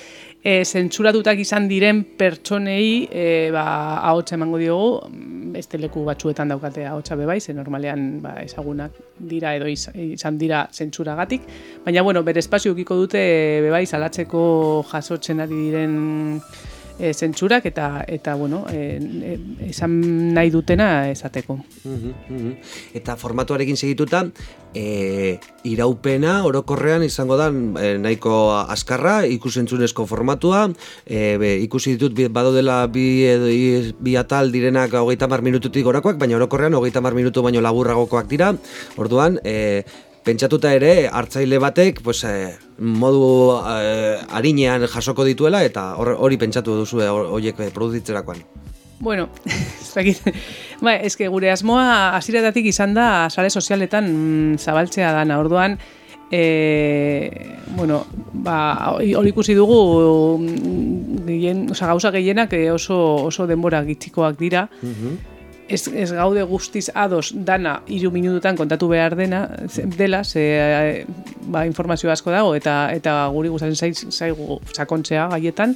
e, zentsuratutak izan diren pertsonei e, ba, ahotsa emango diogu, beste leku batzuetan daukate ahotsa bebai, ze normalean ba, ezagunak dira edo iz- izan dira zentzuragatik, baina bueno, bere espazio ukiko dute e, bebai salatzeko jasotzen ari diren e, zentsurak eta eta bueno, e, e, esan nahi dutena esateko. Mhm, mhm. Eta formatuarekin segituta, e, iraupena orokorrean izango da e, nahiko azkarra, ikusentzunezko formatua, e, be, ikusi ditut badaudela bi, edo, bi atal direnak hogeita mar minututik gorakoak, baina orokorrean hogeita mar minutu baino laburragokoak dira, orduan, e, pentsatuta ere hartzaile batek pues, eh, modu eh, arinean jasoko dituela eta hor- hori pentsatu duzu horiek eh, produzitzerakoan. Bueno. Ba, eske gure asmoa hasieratatik izan da sare sozialetan mm, zabaltzea dana. Orduan, e, bueno, ba, hori ikusi dugu mm, gehien, osea, gauza gehienak eh, oso oso denbora gitxikoak dira. Ez, ez gaude guztiz ados dana hiru minututan kontatu behar dena dela, ze eh, ba, informazio asko dago eta eta guri gustatzen zaiz- zaigu sakontzea gaietan.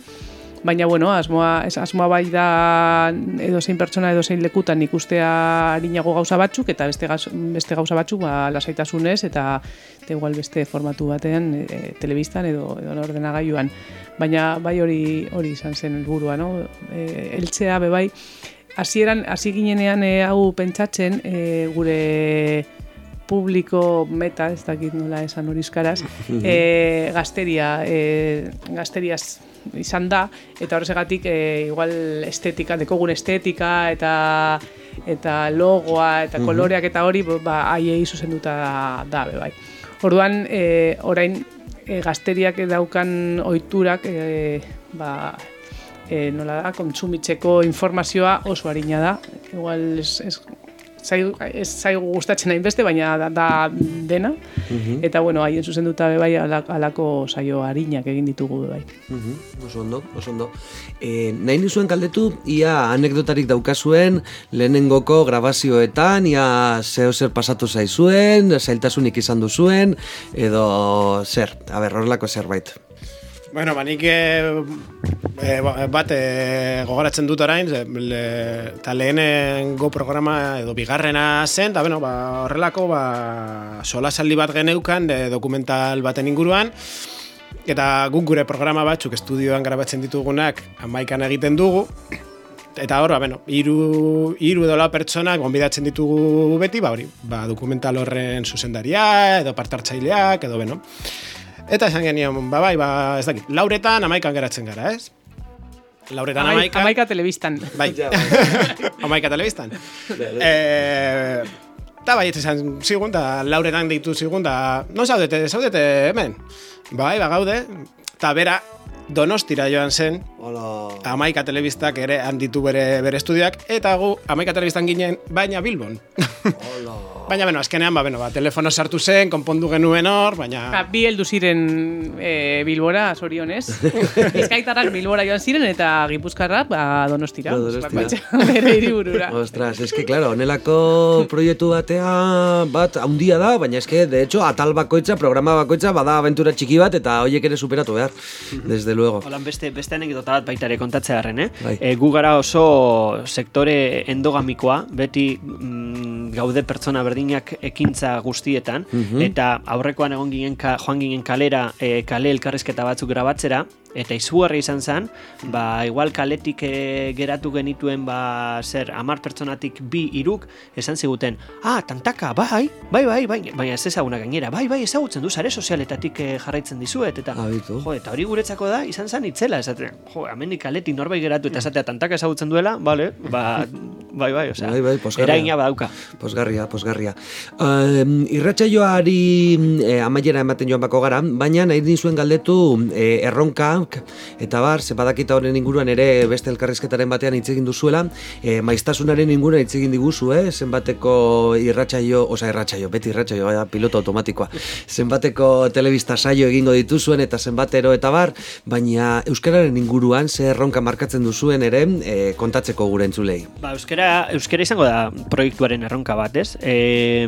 Baina, bueno, asmoa, ez, asmoa bai da edo zein pertsona edo zein lekutan ikustea harinago gauza batzuk eta beste, gaz, beste gauza batzuk ba, lasaitasunez eta, eta igual beste formatu batean e, telebistan edo, edo ordenagailuan. Baina bai hori hori izan zen helburua, no? E, eltzea be bai, hasieran hasi ginenean e, hau pentsatzen e, gure publiko meta, ez dakit nola esan hori euskaraz, e, gazteria, e, gazteriaz izan da, eta horregatik e, igual estetika, dekogun estetika eta eta logoa eta koloreak eta hori ba, haiei zuzenduta da, da be bai. Orduan, e, orain e, gazteriak daukan ohiturak e, ba, e, nola da, kontsumitzeko informazioa oso harina da. Igual ez, ez, zaigu, ez zaigu gustatzen hainbeste, baina da, da dena. Eta bueno, haien zuzenduta be bai ala- halako saio harinak egin ditugu bai. Mhm, oso ondo, oso ondo. E, nahi nizuen kaldetu, ia anekdotarik daukazuen, lehenengoko grabazioetan, ia zeo zer pasatu zaizuen, zailtasunik izan duzuen, edo zer, a ber, horrelako zerbait. Bueno, ba, nik eh, eh, ba- bat eh, gogoratzen dut orain, ze, le, eta lehenengo programa edo bigarrena zen, eta bueno, ba, horrelako ba, solasaldi bat geneukan de, dokumental baten inguruan, eta guk gure programa batzuk estudioan grabatzen ditugunak amaikan egiten dugu, eta hor, ba, bueno, iru, iru edo lau pertsonak gonbidatzen ditugu beti, ba, hori, ba, dokumental horren zuzendaria, edo partartzaileak, edo, bueno, Eta esan genion, ba, bai, ba, ez dakit, lauretan amaikan geratzen gara, ez? Lauretan Amai- amaikan... Amaika telebistan. Bai, amaika telebistan. eh, Eta bai, esan zigun, eta lauretan deitu zigun, da, non zaudete, zaudete hemen? Bai, ba gaude, eta bera, donostira joan zen, Hola. amaika telebistak ere handitu bere, bere estudiak, eta gu amaika telebistan ginen, baina Bilbon. Hola. Baina, beno, azkenean, ba, beno, ba, telefono sartu zen, konpondu genuen hor, baina... Ba, bi heldu ziren e, Bilbora, sorionez. Bizkaitarrak Bilbora joan ziren eta Gipuzkarrak ba, Donostira. Ba, Donostira. Ba, bere hiriburura. Ostras, eske, claro, onelako proiektu batea bat handia da, baina eske, de hecho, atal bakoitza, programa bakoitza, bada aventura txiki bat, eta hoiek ere superatu behar, desde luego. Holan beste, beste anekdota bat baita ere kontatzearen, eh? Bai. E, gu gara oso sektore endogamikoa, beti mm, gaude pertsona berdinak ekintza guztietan, eta aurrekoan egon ginen ka, joan ginen kalera, e, kale elkarrizketa batzuk grabatzera, eta izugarri izan zen, ba, igual kaletik e, geratu genituen, ba, zer, amar pertsonatik bi iruk, esan ziguten, ah, tantaka, bai, bai, bai, bai, baina ez ezaguna gainera, bai, bai, ezagutzen du, sare sozialetatik eh, jarraitzen dizuet, eta, Abitu. jo, eta hori guretzako da, izan zen itzela, esaten, jo, amendik kaletik norbait geratu, eta esatea tantaka ezagutzen duela, bale, ba, bai, bai, osea, Bai, bai, posgarria. eragina badauka. Posgarria, posgarria. Um, irratsaioari eh, amaiera ematen joan bako gara, baina nahi dizuen galdetu eh, erronkak eta bar, ze badakita honen inguruan ere beste elkarrizketaren batean hitz egin duzuela, eh, maiztasunaren inguruan hitz egin diguzu, eh? zenbateko irratsaio, osa irratsaio, beti irratsaio, da, piloto automatikoa, zenbateko telebista saio egingo dituzuen eta zenbatero eta bar, baina euskararen inguruan ze erronka markatzen duzuen ere eh, kontatzeko gure entzulei. Ba, euskara, euskara izango da proiektuaren erronka bat, ez? E,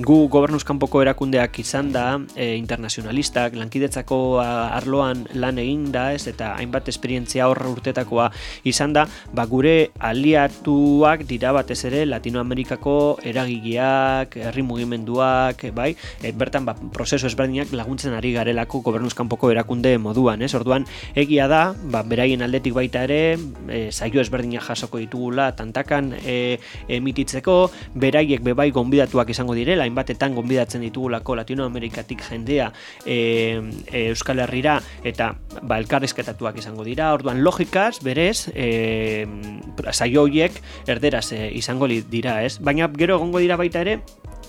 gu gobernuz kanpoko erakundeak izan da, e, internazionalistak, lankidetzako arloan lan egin da, ez? Eta hainbat esperientzia horra urtetakoa izan da, ba, gure aliatuak dira batez ere Latinoamerikako eragileak, herri mugimenduak, bai? E, bertan, ba, prozesu ezberdinak laguntzen ari garelako gobernuz kanpoko erakunde moduan, ez? Orduan, egia da, ba, beraien aldetik baita ere, e, saio ezberdinak jasoko ditugula, tantakan e, emititzeko, beraiek bebai gonbidatuak izango direla, hainbatetan gonbidatzen ditugulako Latinoamerikatik jendea e, e, Euskal Herrira eta ba, elkarrizketatuak izango dira, orduan logikaz, berez, e, saio horiek erderaz e, izango dira, ez? Baina gero egongo dira baita ere,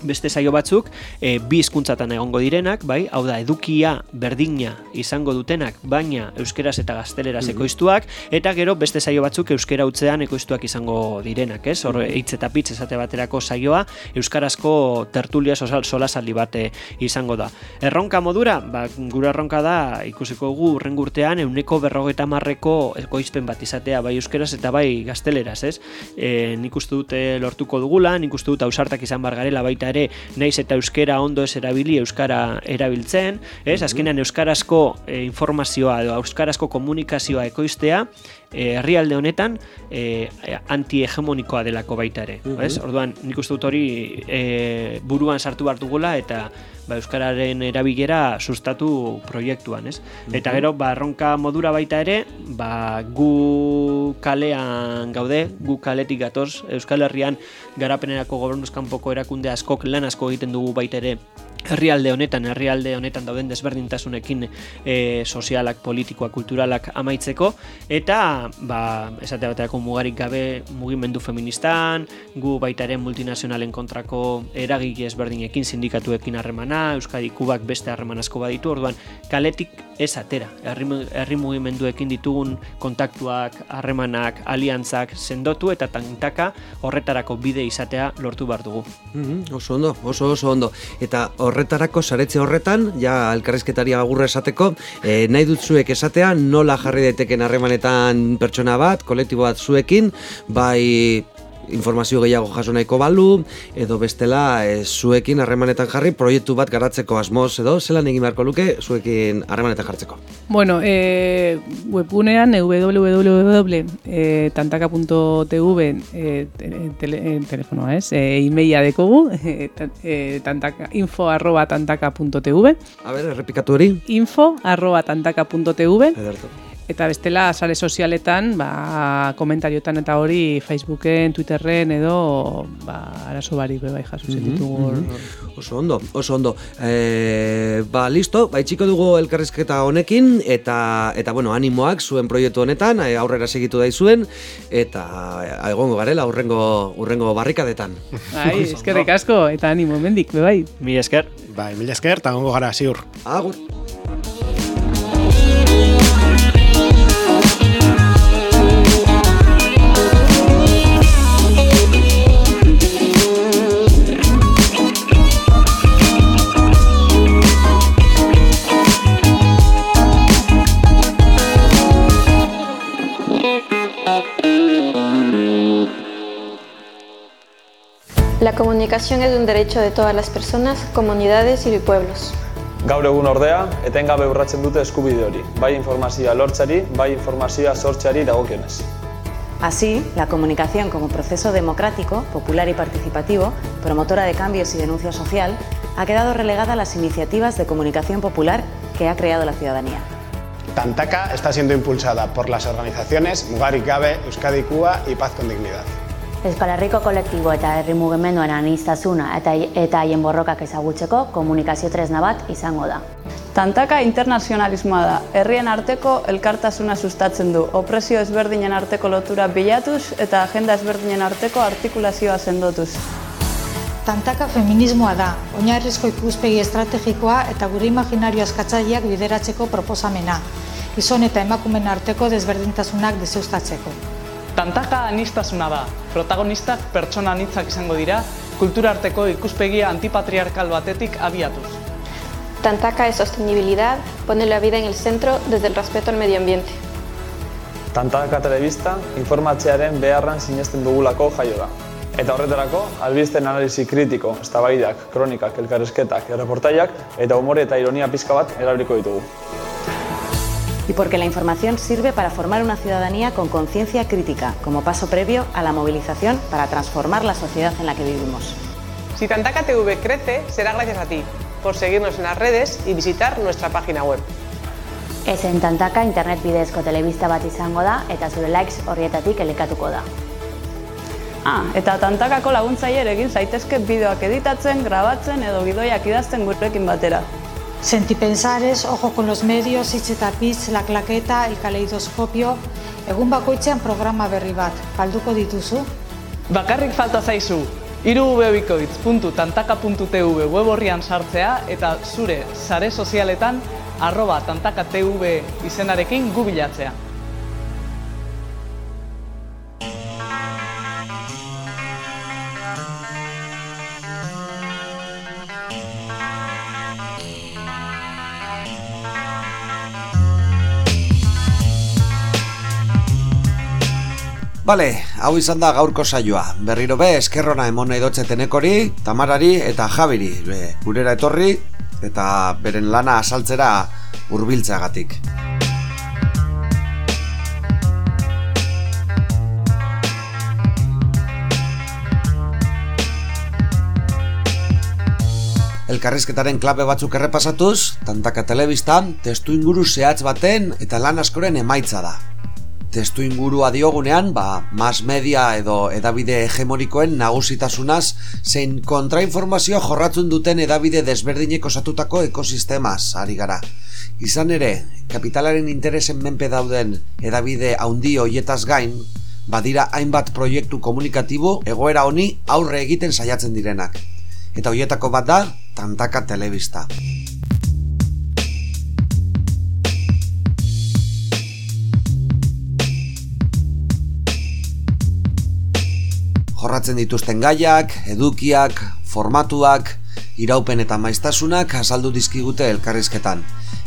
beste saio batzuk e, bi hizkuntzatan egongo direnak, bai, hau da edukia berdina izango dutenak, baina euskeraz eta gazteleraz ekoiztuak eta gero beste saio batzuk euskera utzean ekoiztuak izango direnak, ez? Hor hitz eta pitz esate baterako saioa euskarazko tertulia sosal solasaldi bate izango da. Erronka modura, ba, gure erronka da ikusiko gu urrengo urtean euneko berrogeita marreko ekoizpen bat izatea bai euskeraz eta bai gazteleraz, ez? E, nik uste dute lortuko dugula, nik uste dut ausartak izan bar garela baita ere naiz eta euskera ondo ez erabili euskara erabiltzen, ez? Azkenean euskarazko e, informazioa edo euskarazko komunikazioa ekoiztea e, herrialde honetan e, antihegemonikoa delako baita ere, ez? Orduan nik uste dut hori e, buruan sartu behar dugula eta ba, euskararen erabilera sustatu proiektuan, ez? Eta gero ba erronka modura baita ere, ba, gu kalean gaude, gu kaletik gatoz, Euskal Herrian garapenerako gobernuz kanpoko erakunde askok lan asko egiten dugu baita ere herrialde honetan, herrialde honetan dauden desberdintasunekin e, sozialak, politikoak, kulturalak amaitzeko eta ba, esate baterako mugarik gabe mugimendu feministan, gu baita ere multinazionalen kontrako eragile ezberdinekin, sindikatuekin harremana, Euskadi Kubak beste harreman asko baditu, orduan kaletik ez atera, herri, herri mugimenduekin ditugun kontaktuak, harremanak, aliantzak sendotu eta tantaka horretarako bide izatea lortu behar dugu. Mhm, oso ondo, oso oso ondo. Eta horretarako saretze horretan, ja elkarrizketari agurra esateko, eh, nahi dut zuek esatea nola jarri daiteken harremanetan pertsona bat, kolektibo bat zuekin, bai informazio gehiago jaso nahiko balu, edo bestela eh, zuekin harremanetan jarri proiektu bat garatzeko asmoz edo zelan egin beharko luke zuekin harremanetan jartzeko. Bueno, e, webgunean www.tantaka.tv e, tele, e, telefonoa ez, e, e-maila dekogu, e, e, tantaka, info arroba tantaka.tv A ber, errepikatu hori. info arroba tantaka.tv Ederto. Eta bestela sare sozialetan, ba, komentariotan eta hori Facebooken, Twitterren edo ba, arazo barik bai jaso Mhm, ditugu hor. Oso ondo, oso ondo. E, ba, listo, ba, itxiko dugu elkarrizketa honekin, eta, eta bueno, animoak zuen proiektu honetan, e, aurrera segitu daizuen, eta e, egongo garela urrengo, urrengo barrikadetan. Bai, eskerrik asko, eta animo, mendik, be bai. Mi esker. Bai, mila esker, eta gara, ziur. Agur! La comunicación es un derecho de todas las personas, comunidades y pueblos. Gaur egun ordea, etengabe urratzen dute eskubide hori, bai informazioa lortzari, bai informazioa sortzeari dagokionez. Así, la comunicación como proceso democrático, popular y participativo, promotora de cambios y denuncia social, ha quedado relegada a las iniciativas de comunicación popular que ha creado la ciudadanía. Tantaka está siendo impulsada por las organizaciones Mugarik Gabe, Euskadi Cuba y Paz con Dignidad. Euskal Herriko kolektibo eta herri mugimenduan aniztasuna eta eta haien borrokak ezagutzeko komunikazio tresna bat izango da. Tantaka internazionalismoa da. Herrien arteko elkartasuna sustatzen du. Opresio ezberdinen arteko lotura bilatuz eta agenda ezberdinen arteko artikulazioa sendotuz. Tantaka feminismoa da, oinarrizko ikuspegi estrategikoa eta gure imaginario askatzaileak bideratzeko proposamena, gizon eta emakumen arteko desberdintasunak deseustatzeko. Tantaka anistasuna da, protagonistak pertsona anitzak izango dira, kultura arteko ikuspegia antipatriarkal batetik abiatuz. Tantaka es sostenibilidad, pone la vida en el centro desde el respeto al medio ambiente. Tantaka telebista informatzearen beharran sinesten dugulako jaio da. Eta horretarako, albisten analisi kritiko, eztabaidak, kronikak, elkarrezketak, erreportaiak eta umore eta ironia pizka bat erabiliko ditugu. Y porque la información sirve para formar una ciudadanía con conciencia crítica, como paso previo a la movilización para transformar la sociedad en la que vivimos. Si Tantaka TV crece, será gracias a ti, por seguirnos en las redes y visitar nuestra página web. Ezen tantaka internet bidezko telebista bat izango da eta zure likes horrietatik elikatuko da. Ah, eta tantakako laguntzaile egin zaitezke bideoak editatzen, grabatzen edo gidoiak idazten gurekin batera. Sentipensares, ojo con los medios, hitz eta pitz, la claqueta, el kaleidoskopio, egun bakoitzean programa berri bat, palduko dituzu? Bakarrik falta zaizu, irubebikoitz.tantaka.tv web horrian sartzea eta zure sare sozialetan arroba tantakatv izenarekin gubilatzea. Bale, hau izan da gaurko saioa. Berriro be, eskerrona emon nahi dotze tenekori, tamarari eta jabiri, be, gurera etorri, eta beren lana asaltzera hurbiltzeagatik. Elkarrizketaren klabe batzuk errepasatuz, tantaka telebistan, testu inguru zehatz baten eta lan askoren emaitza da. Testu ingurua diogunean, ba, mass media edo edabide hegemonikoen nagusitasunaz, zein kontrainformazioa jorratzen duten edabide desberdinek osatutako ekosistemaz ari gara. Izan ere, kapitalaren interesen menpe dauden edabide haundi hoietaz gain, badira hainbat proiektu komunikatibo egoera honi aurre egiten saiatzen direnak. Eta hoietako bat da, Tantaka Telebista. Jorratzen dituzten gaiak, edukiak, formatuak, iraupen eta maiztasunak azaldu dizkigute elkarrizketan.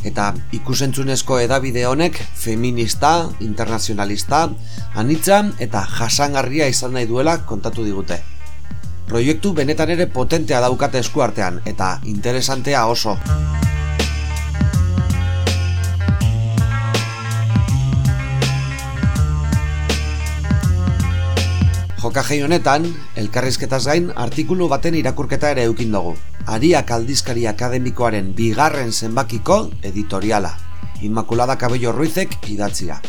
Eta ikusentzunezko edabide honek feminista, internazionalista, anitza eta jasangarria izan nahi duela kontatu digute. Proiektu benetan ere potentea daukate eskuartean eta interesantea oso. Jokajei honetan, elkarrizketaz gain artikulu baten irakurketa ere eukin dugu. Ariak aldizkari akademikoaren bigarren zenbakiko editoriala. Inmaculada Cabello Ruizek idatzia.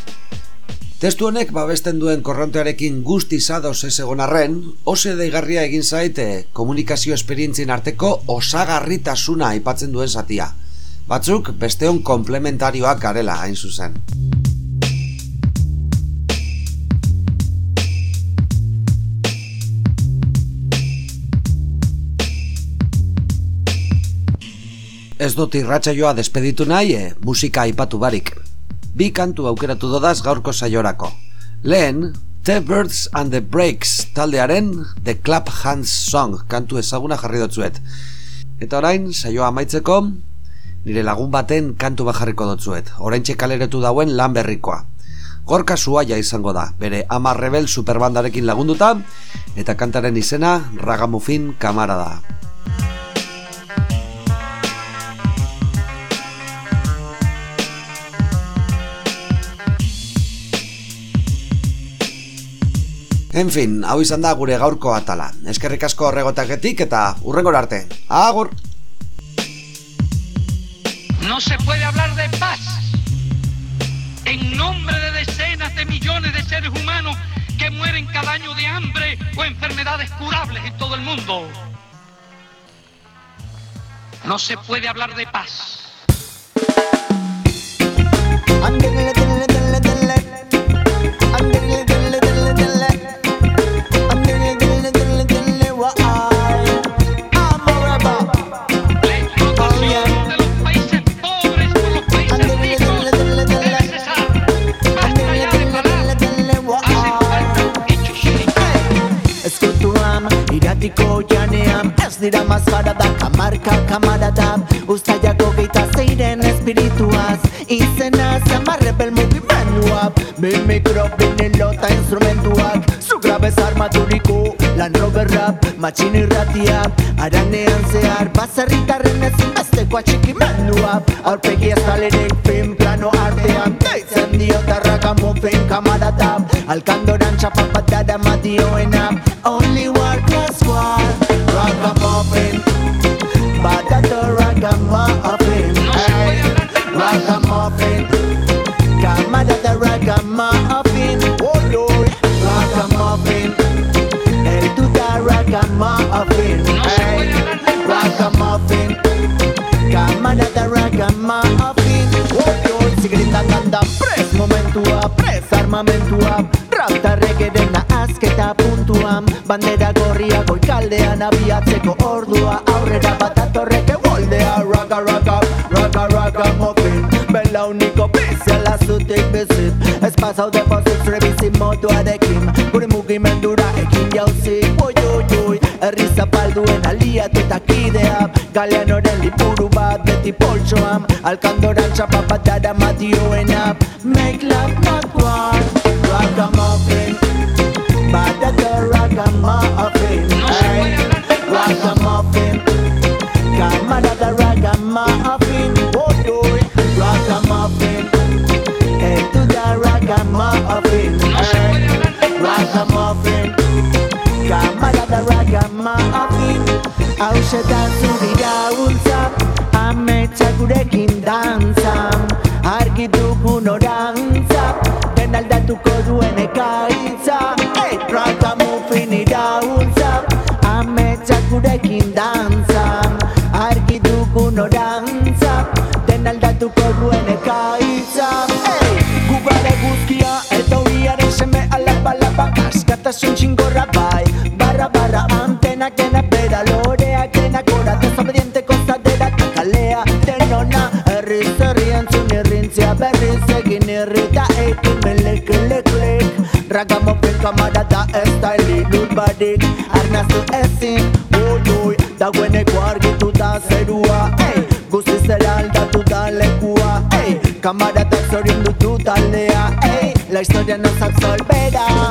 Testu honek babesten duen korrontearekin guzti zadoz ez egon arren, ose deigarria egin zaite komunikazio esperientzien arteko osagarritasuna aipatzen duen zatia. Batzuk besteon komplementarioak garela hain zuzen. Ez dut irratsaioa despeditu nahi, e, musika aipatu barik. Bi kantu aukeratu dodaz gaurko saiorako. Lehen, The Birds and the Breaks taldearen The Clap Hands Song kantu ezaguna jarri dutzuet. Eta orain, saioa amaitzeko, nire lagun baten kantu bajarriko dutzuet. Orain kaleretu dauen lan berrikoa. Gorka suaia izango da, bere ama rebel superbandarekin lagunduta, eta kantaren izena Ragamufin Kamara da. En fin, hau izan da gure gaurko atala. Eskerrik asko horregotaketik eta urrengor arte. Agur! No se puede hablar de paz en nombre de decenas de millones de seres humanos que mueren cada año de hambre o enfermedades curables en todo el mundo. No se puede hablar de paz. Iratiko janean ez dira mazkara da Kamarka kamara da Uztaiako geita zeiren espirituaz Izena zamarre bel mugimendua Bi mikro, bi nilota instrumentuak Zu grabez armaturiko lan roberrap Matxin irratiak Aranean zehar Bazarritarren ezin besteko atxikimendua Aurpegi ez talerik fin plano artean Deitzen diotarraka mufin kamara da Alkandoran txapapatada madioena armamentua. Raptarrek eren azketa puntuan Bandera gorria goikaldean abiatzeko ordua. Aurrera bat atorrek egoldea Raga, raga, raga, raga, mopin Bela uniko biziala zutik bizit Ez pasau deposit frebizi moduarekin. Gure mugimendura ekin jauzik Ui, ui, ui, herri zapalduen aliatu eta kidea Galean oren liburu bat beti poltsoam Alkandoran txapapatada madioena. Make love Ametsa gurekin dantzan. Argi dugun orantza come up with come out of that style Good body, harness da buena guardi tu da zerua Ey, guzti zera aldatu da lekua Ey, kamarata zorindu du taldea Ey, la historia nos absolverá